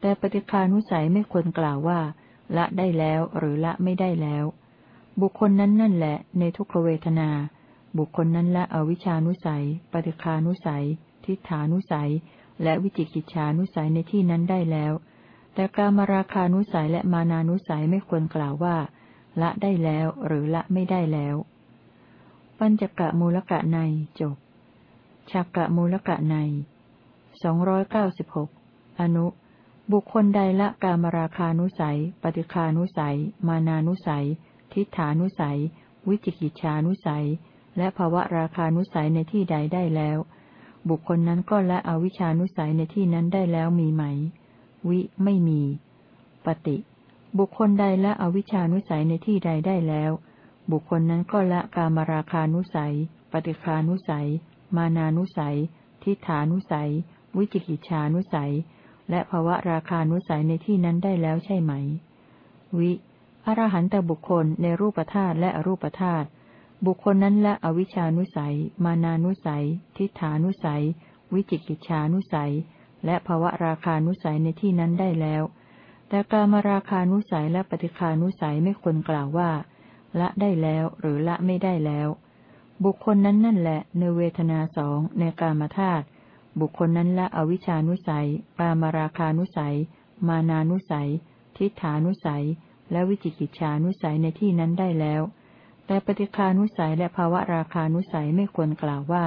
แต่ปฏิคานุสัยไม่ควรกล่าวว่า ละได้แล้วหรือละไม่ได้แล้ว บุคคลนั้นนั่นแหละ ในทุกขเวทนา บุคคลนั้นละอวิชานุสัย ปฏิคานุสัย ทิฏฐานุสัย และวิจิกิจฉานุสัยในที่นั้นได้แล้ว แต่การมาราคานุสัยและมานานุสัยไม่ควรกล่าวว่า ละได้แล้วหรือละไม่ได้แล้ว ปัญจกะมูลกะในจบชักกะมูลกะใน สองร้อยเก้าสิบหกอนุ บุคคลใดละกามราคานุสัย ปฏิคานุสัย มานานุสัย ทิฏฐานุสัย วิจิกิจฉานุสัย และภาวะราคานุสัยในที่ใดได้แล้ว บุคคลนั้นก็ละอวิชานุสัยในที่นั้นได้แล้วมีไหม วิไม่มี ปฏิ บุคคลใดละอวิชานุสัยในที่ใดได้แล้ว บุคคลนั้นก็ละกามราคานุสัย ปฏิคานุสัย มานานุสัย ทิฏฐานุสัย วิจิกิจฉานุสัย และภวะราคานุสัยในที่นั้นได้แล้วใช่ไหม วิอรหันตบุคคลในรูปธาตุและอรูปธาตุบุคคลนั้นละอวิชานุสัย มานานุสัย ทิฏฐานุสัย วิจิกิจฉานุสัย และภวะราคานุสัยในที่นั้นได้แล้ว แต่การมาราคานุสัยและปฏิคานุสัยไม่ควรกล่าวว่า ละได้แล้วหรือละไม่ได้แล้ว บุคคลนั้นนั่นแหละในเวทนาสองในกามธาตุ บุคคลนั้นละอวิชานุสัย ปามาราคานุสัย มานานุสัย ทิฏฐานุสัย และวิจิกิจฉานุสัยในที่นั้นได้แล้ว แต่ปฏิคานุสัยและภาวะราคานุสัยไม่ควรกล่าวว่า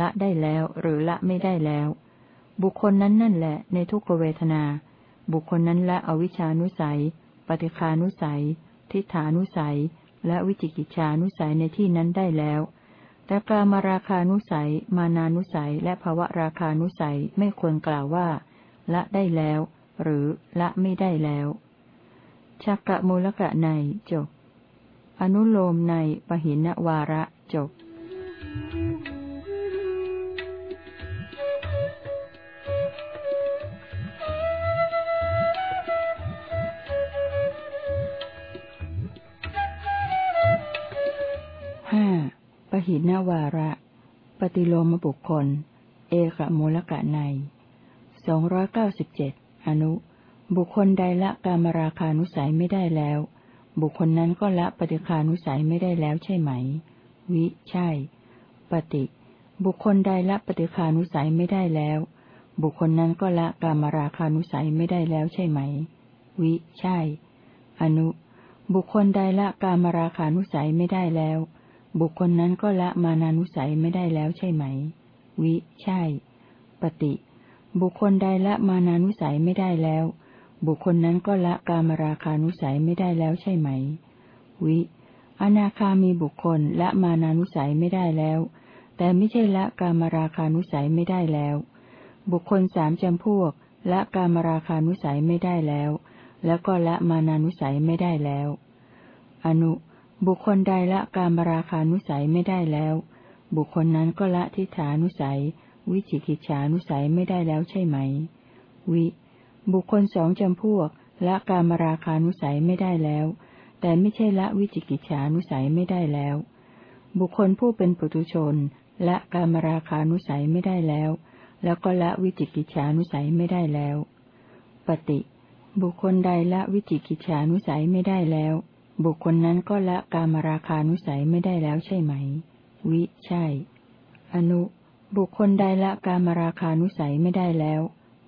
ละได้แล้วหรือละไม่ได้แล้ว บุคคลนั้นนั่นแหละในทุกขเวทนา บุคคลนั้นละอวิชานุสัย ปฏิคานุสัย ทิฏฐานุสัย และวิจิกิจฉานุสัยในที่นั้นได้แล้ว แต่กามราคานุสัย มานานุสัย และภวะราคานุสัยไม่ควรกล่าวว่า ละได้แล้ว หรือละไม่ได้แล้วชักกะมูลกะในจบ อนุโลมในปหินวาระจบ หินวาระ ปฏิโลมบุคคล เอกมูลกะในสองร้อยเก้าสิบเจ็ดอนุ บุคคลใดละกามราคานุสัยไม่ได้แล้ว บุคคลนั้นก็ละปฏิคานุสัยไม่ได้แล้วใช่ไหม วิ ใช่ ปฏิ บุคคลใดละปฏิคานุสัยไม่ได้แล้ว บุคคลนั้นก็ละกามราคานุสัยไม่ได้แล้วใช่ไหม วิ ใช่ อนุ บุคคลใดละกามราคานุสัยไม่ได้แล้ว บุคคลนั้นก็ละมานานุสัยไม่ได้แล้วใช่ไหม วิ ใช่ ปฏิ บุคคลใดละมานานุสัยไม่ได้แล้ว บุคคลนั้นก็ละกามราคานุสัยไม่ได้แล้วใช่ไหม วิ อนาคามีบุคคลละมานานุสัยไม่ได้แล้ว แต่ไม่ใช่ละกามราคานุสัยไม่ได้แล้ว บุคคลสามจำพวกละกามราคานุสัยไม่ได้แล้ว แล้วก็ละมานานุสัยไม่ได้แล้ว อนุ บุคคลใดละกามราคานุสัยไม่ได้แล้ว บุคคลนั้นก็ละทิฏฐานุสัย วิจิกิจฉานุสัยไม่ได้แล้วใช่ไหม วิ บุคคลสองจำพวก ละกามราคานุสัยไม่ได้แล้ว แต่ไม่ใช่ละวิจิกิจฉานุสัยไม่ได้แล้ว บุคคลผู้เป็นปุถุชน ละกามราคานุสัยไม่ได้แล้ว แล้วก็ละวิจิกิจฉานุสัยไม่ได้แล้ว ปฏิ บุคคลใดละวิจิกิจฉานุสัยไม่ได้แล้ว บุคคลนั้นก็ละกามราคานุสัยไม่ได้แล้วใช่ไหม วิ ใช่ อนุ บุคคลใดละกามราคานุสัยไม่ได้แล้ว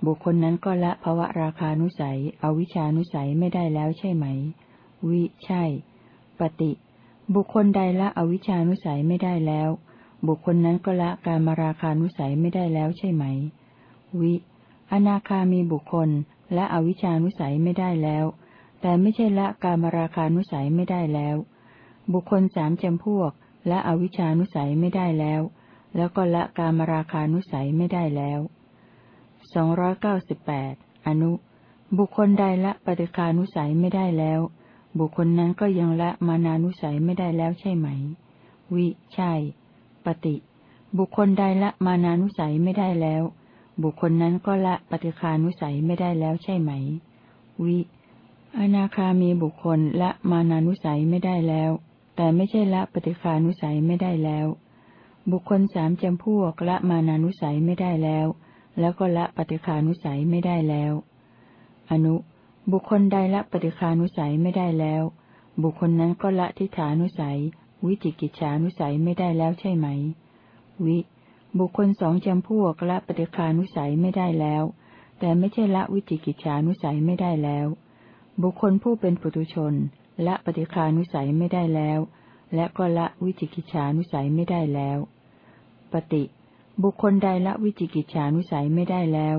บุคคลนั้นก็ละภวะราคานุสัย อวิชานุสัยไม่ได้แล้วใช่ไหม วิ ใช่ ปฏิ บุคคลใดละอวิชานุสัยไม่ได้แล้ว บุคคลนั้นก็ละการมาราคานุสัยไม่ได้แล้วใช่ไหม วิ อนาคามีบุคคลและอวิชานุสัยไม่ได้แล้ว แต่ไม่ใช่ละการมาราคานุสัยไม่ได้แล้ว บุคคลสามจำพวกและอวิชานุสัยไม่ได้แล้ว แล้วก็ละการมาราคานุสัยไม่ได้แล้วสองร้อยเก้าสิบแปดอนุ บุคคลใดละปฏิคานุสัยไม่ได้แล้ว บุคคลนั้นก็ยังละมานานุสัยไม่ได้แล้วใช่ไหม วิ ใช่ ปฏิ บุคคลใดละมานานุสัยไม่ได้แล้ว บุคคลนั้นก็ละปฏิคานุสัยไม่ได้แล้วใช่ไหม วิ อนาคามีบุคคลละมานานุสัยไม่ได้แล้ว แต่ไม่ใช่ละปฏิคานุสัยไม่ได้แล้ว บุคคลสามจำพวกละมานานุสัยไม่ได้แล้ว แล้วก็ละปฏิคานุสัยไม่ได้แล้ว อนุ บุคคลใดละปฏิคานุสัยไม่ได้แล้ว บุคคลนั้นก็ละทิฏฐานุสัย วิจิกิจฉานุสัยไม่ได้แล้วใช่ไหม วิ บุคคลสองจำพวกละปฏิคานุสัยไม่ได้แล้ว แต่ไม่ใช่ละวิจิกิจฉานุสัยไม่ได้แล้ว บุคคลผู้เป็นปุถุชนละปฏิคานุสัยไม่ได้แล้ว และก็ละวิจิกิจฉานุสัยไม่ได้แล้ว ปฏิบุคคลใดละวิจิกิจฉานุสัยไม่ได้แล้ว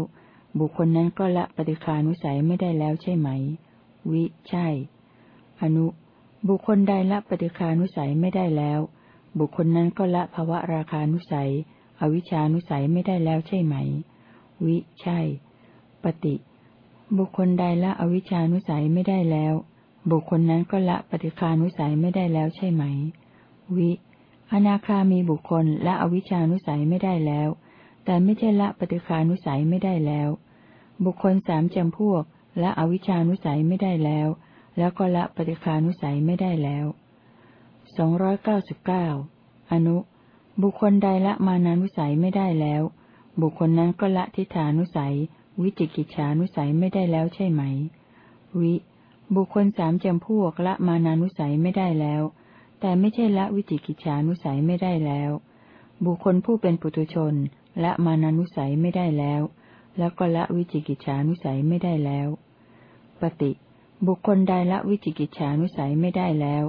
บุคคลนั้นก็ละปฏิคานุสัยไม่ได้แล้วใช่ไหม วิใช่ อนุ บุคคลใดละปฏิคานุสัยไม่ได้แล้ว บุคคลนั้นก็ละภวะราคานุสัย อวิชานุสัยไม่ได้แล้วใช่ไหม วิใช่ ปฏิ บุคคลใดละอวิชานุสัยไม่ได้แล้ว บุคคลนั้นก็ละปฏิคานุสัยไม่ได้แล้วใช่ไหม วิ อนาคามีบุคคลละอวิชานุสัยไม่ได้แล้ว แต่ไม่ใช่ละปฏิคานุสัยไม่ได้แล้ว บุคคลสามจำพวกละอวิชานุสัยไม่ได้แล้ว แล้วก็ละปฏิคานุสัยไม่ได้แล้วสองร้อยเก้าสิบเก้าอนุ บุคคลใดละมานานุสัยไม่ได้แล้ว บุคคลนั้นก็ละทิฏฐานุสัย วิจิกิจฉานุสัยไม่ได้แล้วใช่ไหม วิ บุคคลสามจำพวกละมานานุสัยไม่ได้แล้ว แต่ไม่ใช่ละวิจิกิจฉานุสัยไม่ได้แล้ว บุคคลผู้เป็นปุถุชนละมานานุสัยไม่ได้แล้ว แล้วก็ละวิจิกิจฉานุสัยไม่ได้แล้ว ปฏิ บุคคลใดละวิจิกิจฉานุสัยไม่ได้แล้ว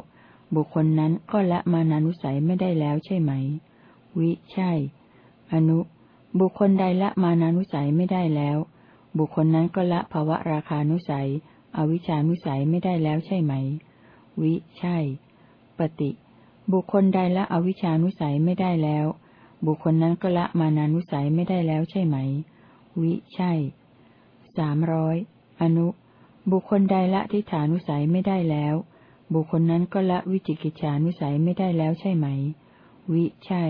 บุคคลนั้นก็ละมานานุสัยไม่ได้แล้วใช่ไหม วิ ใช่ อนุ บุคคลใดละมานานุสัยไม่ได้แล้ว บุคคลนั้นก็ละภาวะราคานุสัย อวิชานุสัยไม่ได้แล้วใช่ไหม วิ ใช่ ปฏิ บุคคลใดละอวิชานุสัยไม่ได้แล้ว บุคคลนั้นก็ละมานานุสัยไม่ได้แล้วใช่ไหม วิ ใช่ สามร้อยอนุ บุคคลใดละทิฏฐานุสัยไม่ได้แล้ว บุคคลนั้นก็ละวิจิกิจฉานุสัยไม่ได้แล้วใช่ไหม วิ ใช่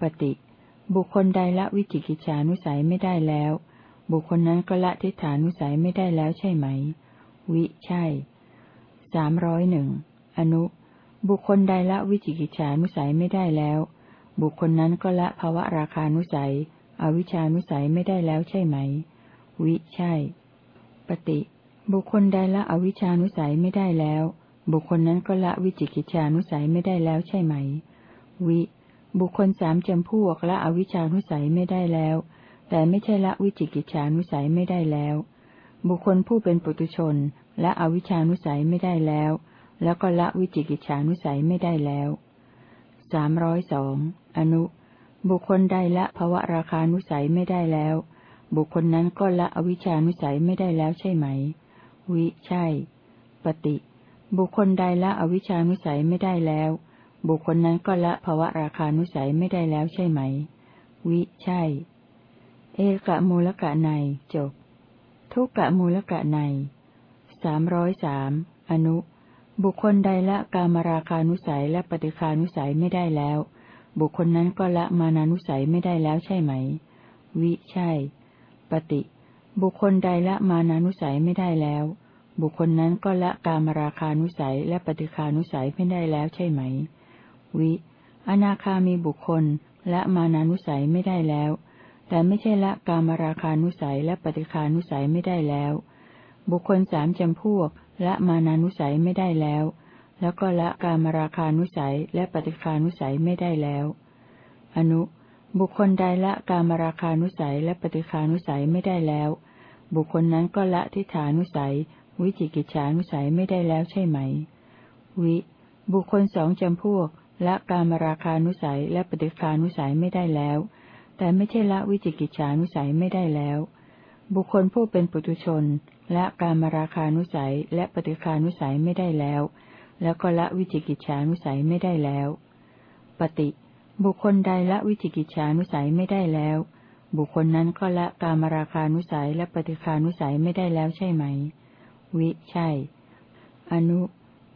ปฏิ บุคคลใดละวิจิกิจฉานุสัยไม่ได้แล้ว บุคคลนั้นก็ละทิฏฐานุสัยไม่ได้แล้วใช่ไหม วิ ใช่สามร้อยหนึ่งอนุ บุคคลใดละวิจิกิจฉานุสัยไม่ได้แล้ว บุคคลนั้นก็ละภาวะราคานุสัย อวิชานุสัยไม่ได้แล้วใช่ไหม วิ ใช่ ปฏิ บุคคลใดละอวิชานุสัยไม่ได้แล้ว บุคคลนั้นก็ละวิจิกิจฉานุสัยไม่ได้แล้วใช่ไหม วิ บุคคลสามจำพวกละอวิชานุสัยไม่ได้แล้ว แต่ไม่ใช่ละวิจิกิจฉานุสัยไม่ได้แล้ว บุคคลผู้เป็นปุตุชนและอวิชานุสัยไม่ได้แล้ว แล้วก็ละวิจิกิจฉานุสัยไม่ได้แล้วสามร้อยสองอนุ บุคคลใดละภวะราคานุสัยไม่ได้แล้ว บุคคลนั้นก็ละอวิชานุสัยไม่ได้แล้วใช่ไหม วิใช่ ปฏิ บุคคลใดละอวิชานุสัยไม่ได้แล้ว บุคคลนั้นก็ละภวะราคานุสัยไม่ได้แล้วใช่ไหม วิใช่ เอกะมูลกะในจบ ทุกกะมูลกะในสามร้อยสามอนุ บุคคลใดละกามราคานุสัยและปฏิคานุสัยไม่ได้แล้ว บุคคลนั้นก็ละมานานุสัยไม่ได้แล้วใช่ไหม วิใช่ ปฏิ บุคคลใดละมานานุสัยไม่ได้แล้ว บุคคลนั้นก็ละกามราคานุสัยและปฏิคานุสัยไม่ได้แล้วใช่ไหม วิ อนาคามีบุคคลละมานานุสัยไม่ได้แล้ว แต่ไม่ใช่ละกามราคานุสัยและปฏิคานุสัยไม่ได้แล้ว บุคคลสามจำพวกละมานานุสัยไม่ได้แล้ว แล้วก็ละกามราคานุสัยและปฏิคานุสัยไม่ได้แล้ว อนุ บุคคลใดละกามราคานุสัยและปฏิคานุสัยไม่ได้แล้ว บุคคลนั้นก็ละทิฏฐานุสัย วิจิกิจฉานุสัยไม่ได้แล้วใช่ไหม วิ บุคคลสองจำพวกละกามราคานุสัยและปฏิคานุสัยไม่ได้แล้ว แต่ไม่ใช่ละวิจิกิจฉานุสัยไม่ได้แล้ว บุคคลผู้เป็นปุถุชนละการมราคานุสัยและปฏิคานุสัยไม่ได้แล้ว แล้วก็ละวิจิกิจฉานุสัยไม่ได้แล้ว ปฏิบุคคลใดละวิจิกิจฉานุสัยไม่ได้แล้ว บุคคลนั้นก็ละการมราคานุสัยและปฏิคานุสัยไม่ได้แล้วใช่ไหม วิใช่ อนุ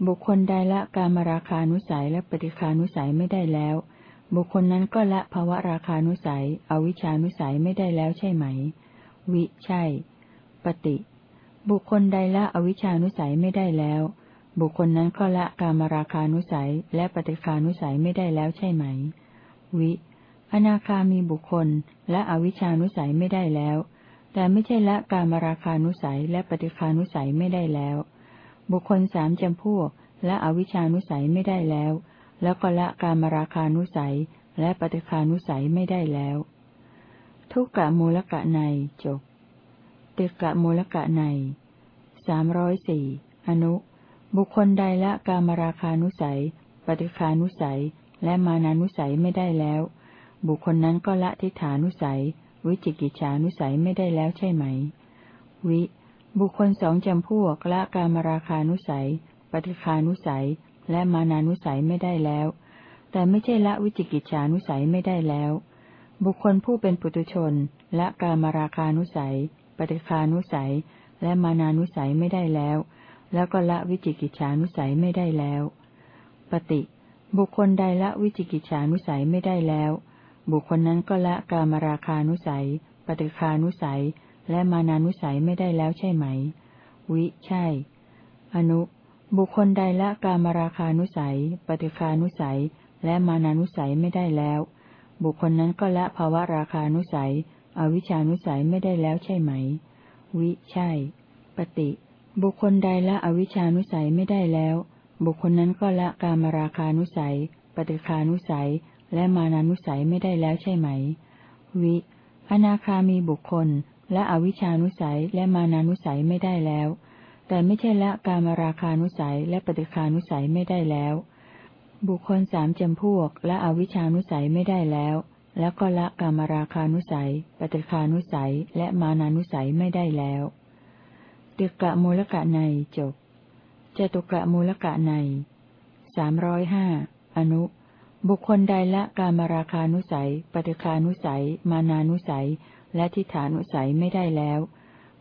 บุคคลใดละการมราคานุสัยและปฏิคานุสัยไม่ได้แล้ว บุคคลนั้นก็ละภาวะราคานุสัย อวิชานุสัยไม่ได้แล้วใช่ไหม วิ ใช่ ปฏิ บุคคลใดละอวิชานุสัยไม่ได้แล้ว บุคคลนั้นก็ละกามราคานุสัยและปฏิคานุสัยไม่ได้แล้วใช่ไหม วิ อนาคามีบุคคลและอวิชานุสัยไม่ได้แล้ว แต่ไม่ใช่ละกามราคานุสัยและปฏิคานุสัยไม่ได้แล้ว บุคคลสามจำพวกและอวิชานุสัยไม่ได้แล้ว แล้วก็ละการมราคานุสัยและปฏิคานุสัยไม่ได้แล้ว ทุกกะมูลกะในจบติกะมูลกะในสามร้อยสี่อนุ บุคคลใดละการมราคานุสัย ปฏิคานุสัย และมานานุสัยไม่ได้แล้ว บุคคลนั้นก็ละทิฏฐานุสัย วิจิกิจฉานุสัยไม่ได้แล้วใช่ไหม วิ บุคคลสองจำพวกละการมราคานุสัย ปฏิคานุสัย และมานานุสัยไม่ได้แล้ว แต่ไม่ใช่ละวิจิกิจฉานุสัยไม่ได้แล้ว บุคคลผู้เป็นปุตุชนละกามราคานุสัย ปฏิคานุสัย และมานานุสัยไม่ได้แล้ว แล้วก็ละวิจิกิจฉานุสัยไม่ได้แล้ว ปฏิบุคคลใดละวิจิกิจฉานุสัยไม่ได้แล้ว บุคคลนั้นก็ละกามราคานุสัย ปฏิคานุสัย และมานานุสัยไม่ได้แล้วใช่ไหม วิ ใช่ อนุ บุคคลใดละกามราคานุสัย ปฏิคานุสัย และมานานุสัยไม่ได้แล้ว บุคคลนั้นก็ละภาวะราคานุสัย อวิชานุสัยไม่ได้แล้วใช่ไหม วิ ใช่ ปฏิ บุคคลใดละอวิชานุสัยไม่ได้แล้ว บุคคลนั้นก็ละกามราคานุสัย ปฏิคานุสัย และมานานุสัยไม่ได้แล้วใช่ไหม วิ อนาคามีบุคคลและอวิชานุสัยและมานานุสัยไม่ได้แล้ว แต่ไม่ใช่ละกามราคานุสัยและปฏิคานุสัยไม่ได้แล้ว บุคคลสามจำพวกและอวิชานุสัยไม่ได้แล้ว แล้วก็ละกามราคานุสัย ปฏิคานุสัยและมานานุสัยไม่ได้แล้วติกะมูลกะในจบจตุกะมูลกะในสามร้อยห้าอนุ บุคคลใดละกามราคานุสัย ปฏิคานุสัย มานานุสัย และทิฏฐานุสัยไม่ได้แล้ว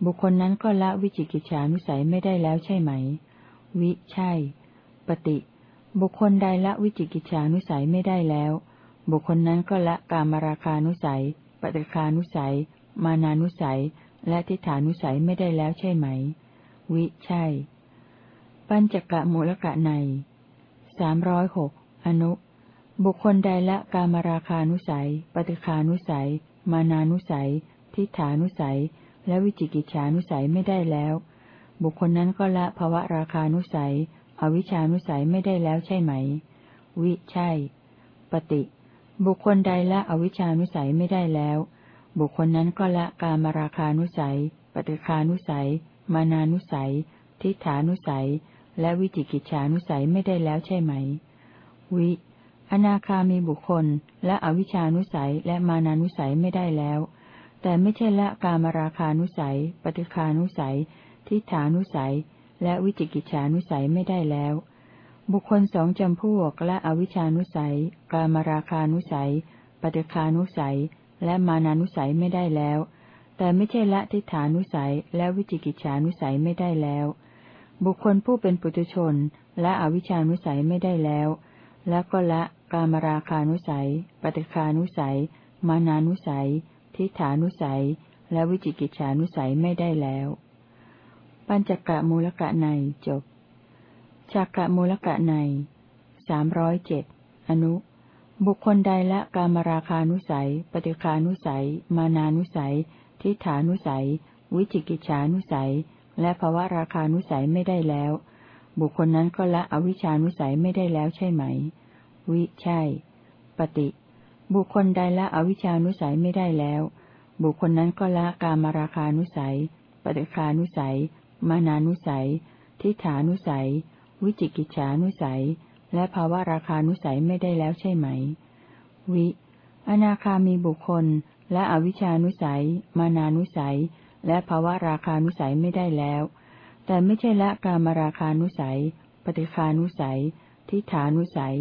บุคคลนั้นก็ละวิจิกิจฉานุสัยไม่ได้แล้วใช่ไหม วิ ใช่ ปฏิ บุคคลใดละวิจิกิจฉานุสัยไม่ได้แล้ว บุคคลนั้นก็ละกามราคานุสัย ปฏิคานุสัย มานานุสัย และทิฏฐานุสัยไม่ได้แล้วใช่ไหม วิ ใช่ ปัญจกะมูลกะในสามร้อยหกอนุบุคคลใดละกามราคานุสัย ปฏิคานุสัย มานานุสัย ทิฏฐานุสัย และวิจิกิจฉานุสัยไม่ได้แล้ว บุคคลนั้นก็ละภวะราคานุสัย อวิชานุสัยไม่ได้แล้วใช่ไหม วิใช่ ปฏิ บุคคลใดละอวิชานุสัยไม่ได้แล้ว บุคคลนั้นก็ละกามราคานุสัย ปฏิคานุสัย มานานุสัย ทิฏฐานุสัย และวิจิกิจฉานุสัยไม่ได้แล้วใช่ไหม วิอนาคามีบุคคลและอวิชานุสัยและมานานุสัยไม่ได้แล้ว แต่ไม่ใช่ละกามราคานุสัย ปฏิคานุสัย ทิฏฐานุสัย และวิจิกิจฉานุสัยไม่ได้แล้ว บุคคลสองจำพวกและอวิชานุสัย กามราคานุสัย ปฏิคานุสัย และมานานุสัยไม่ได้แล้ว แต่ไม่ใช่ละทิฏฐานุสัย และวิจิกิจฉานุสัยไม่ได้แล้ว บุคคลผู้เป็นปุถุชน และอวิชานุสัยไม่ได้แล้ว และก็ละกามราคานุสัย ปฏิคานุสัย มานานุสัย ทิฏฐานุสัย และวิจิกิจฉานุสัยไม่ได้แล้ว ปัญจกะมูลกะในจบจักกะมูลกะในสามร้อยเจ็ดอนุ บุคคลใดละกามราคานุสัย ปฏิคานุสัย มานานุสัย ทิฏฐานุสัย วิจิกิจฉานุสัย และภวะราคานุสัยไม่ได้แล้ว บุคคลนั้นก็ละอวิชานุสัยไม่ได้แล้วใช่ไหม วิใช่ ปฏิ บุคคลใดละอวิชานุสัยไม่ได้แล้ว บุคคลนั้นก็ละกามราคานุสัย ปฏิคานุสัย มานานุสัย ทิฏฐานุสัย วิจิกิจฉานุสัย และภาวะราคานุสัยไม่ได้แล้วใช่ไหม วิ อนาคามีบุคคลและอวิชานุสัย มานานุสัย และภาวะราคานุสัยไม่ได้แล้ว แต่ไม่ใช่ละกามราคานุสัย ปฏิคานุสัย ทิฏฐานุสัย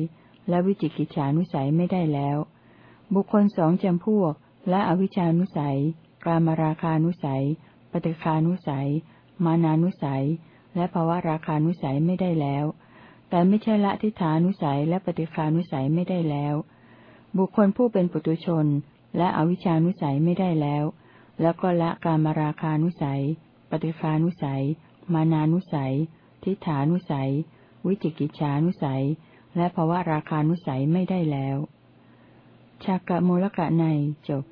และวิจิกิจฉานุสัยไม่ได้แล้ว บุคคลสองจำพวก และอวิชานุสัย กามราคานุสัย ปฏิคานุสัย มานานุสัย และภาวะราคานุสัยไม่ได้แล้ว แต่ไม่ใช่ละทิฏฐานุสัยและปฏิคานุสัยไม่ได้แล้ว บุคคลผู้เป็นปุตุชน และอวิชานุสัยไม่ได้แล้ว แล้วก็ละกามราคานุสัย ปฏิคานุสัย มานานุสัย ทิฏฐานุสัย วิจิกิจฉานุสัย และภาวะราคานุสัยไม่ได้แล้ว ชากะมูลกะในจบ